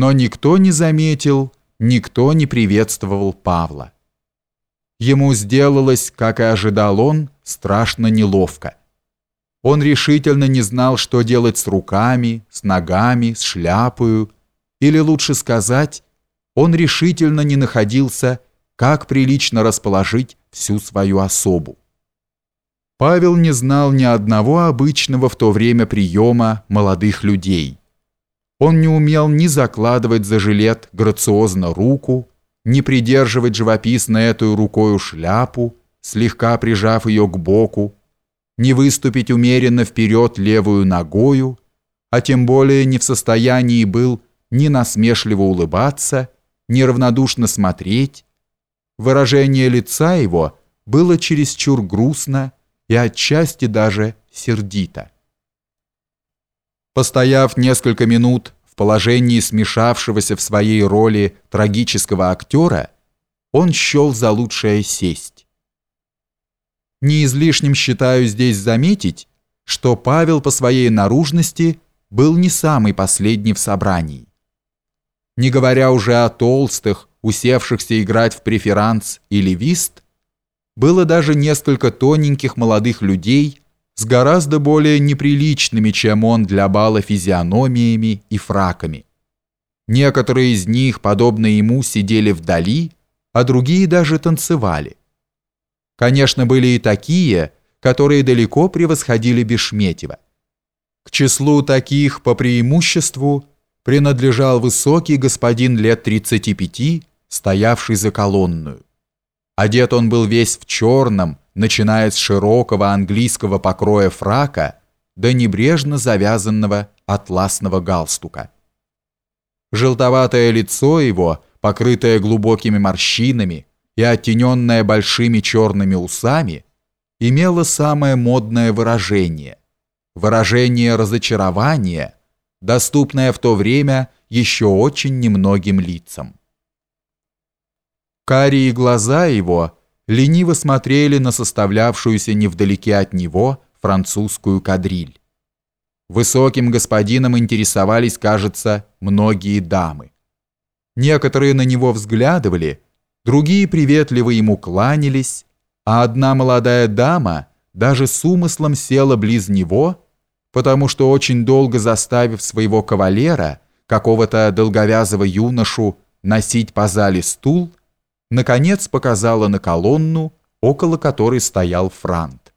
Но никто не заметил, никто не приветствовал Павла. Ему сделалось, как и ожидал он, страшно неловко. Он решительно не знал, что делать с руками, с ногами, с шляпою, или лучше сказать, он решительно не находился, как прилично расположить всю свою особу. Павел не знал ни одного обычного в то время приема молодых людей. Он не умел ни закладывать за жилет грациозно руку, ни придерживать живописно эту рукою шляпу, слегка прижав ее к боку, не выступить умеренно вперед левую ногою, а тем более не в состоянии был ни насмешливо улыбаться, ни равнодушно смотреть. Выражение лица его было чересчур грустно и отчасти даже сердито. Постояв несколько минут положении смешавшегося в своей роли трагического актера, он счел за лучшее сесть. Не излишним считаю здесь заметить, что Павел по своей наружности был не самый последний в собрании. Не говоря уже о толстых, усевшихся играть в преферанс или вист, было даже несколько тоненьких молодых людей с гораздо более неприличными, чем он для бала физиономиями и фраками. Некоторые из них, подобно ему, сидели вдали, а другие даже танцевали. Конечно, были и такие, которые далеко превосходили Бешметьева. К числу таких по преимуществу принадлежал высокий господин лет 35, стоявший за колонную. Одет он был весь в черном, начиная с широкого английского покроя фрака до небрежно завязанного атласного галстука. Желтоватое лицо его, покрытое глубокими морщинами и оттененное большими черными усами, имело самое модное выражение – выражение разочарования, доступное в то время еще очень немногим лицам. Карие глаза его лениво смотрели на составлявшуюся невдалеке от него французскую кадриль. Высоким господином интересовались, кажется, многие дамы. Некоторые на него взглядывали, другие приветливо ему кланялись, а одна молодая дама даже с умыслом села близ него, потому что очень долго заставив своего кавалера, какого-то долговязого юношу, носить по зале стул, наконец показала на колонну, около которой стоял Франт.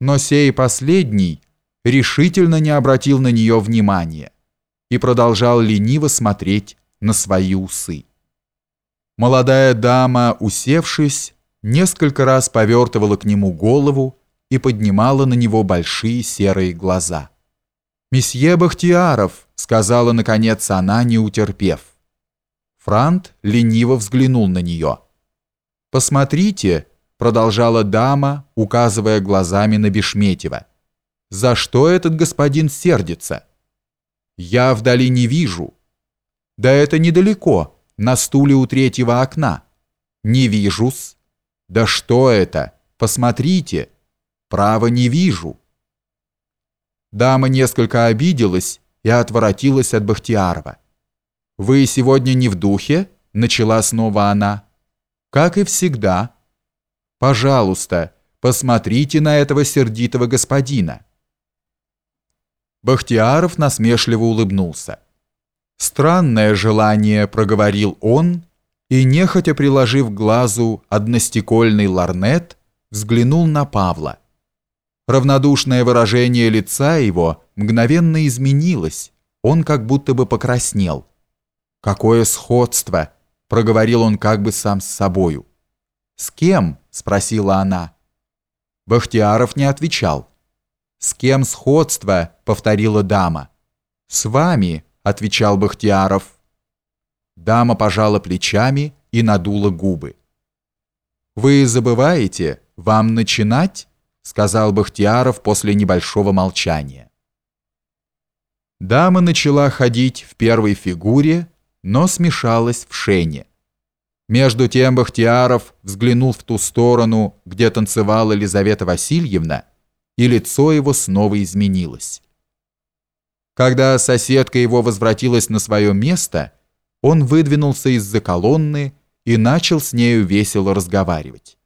Но сей последний решительно не обратил на нее внимания и продолжал лениво смотреть на свои усы. Молодая дама, усевшись, несколько раз повертывала к нему голову и поднимала на него большие серые глаза. «Месье Бахтияров», — сказала наконец она, не утерпев. Франт лениво взглянул на нее. «Посмотрите», — продолжала дама, указывая глазами на Бешметьева. «За что этот господин сердится?» «Я вдали не вижу». «Да это недалеко, на стуле у третьего окна». «Не вижу-с». «Да что это? Посмотрите». «Право не вижу». Дама несколько обиделась и отворотилась от Бахтиярова. «Вы сегодня не в духе?» – начала снова она. «Как и всегда. Пожалуйста, посмотрите на этого сердитого господина». Бахтияров насмешливо улыбнулся. «Странное желание», – проговорил он, и, нехотя приложив к глазу одностекольный ларнет, взглянул на Павла. Равнодушное выражение лица его мгновенно изменилось, он как будто бы покраснел. «Какое сходство!» — проговорил он как бы сам с собою. «С кем?» — спросила она. Бахтияров не отвечал. «С кем сходство?» — повторила дама. «С вами», — отвечал Бахтияров. Дама пожала плечами и надула губы. «Вы забываете, вам начинать?» — сказал Бахтияров после небольшого молчания. Дама начала ходить в первой фигуре, но смешалась в шене. Между тем Бахтияров взглянул в ту сторону, где танцевала Елизавета Васильевна, и лицо его снова изменилось. Когда соседка его возвратилась на свое место, он выдвинулся из-за колонны и начал с нею весело разговаривать.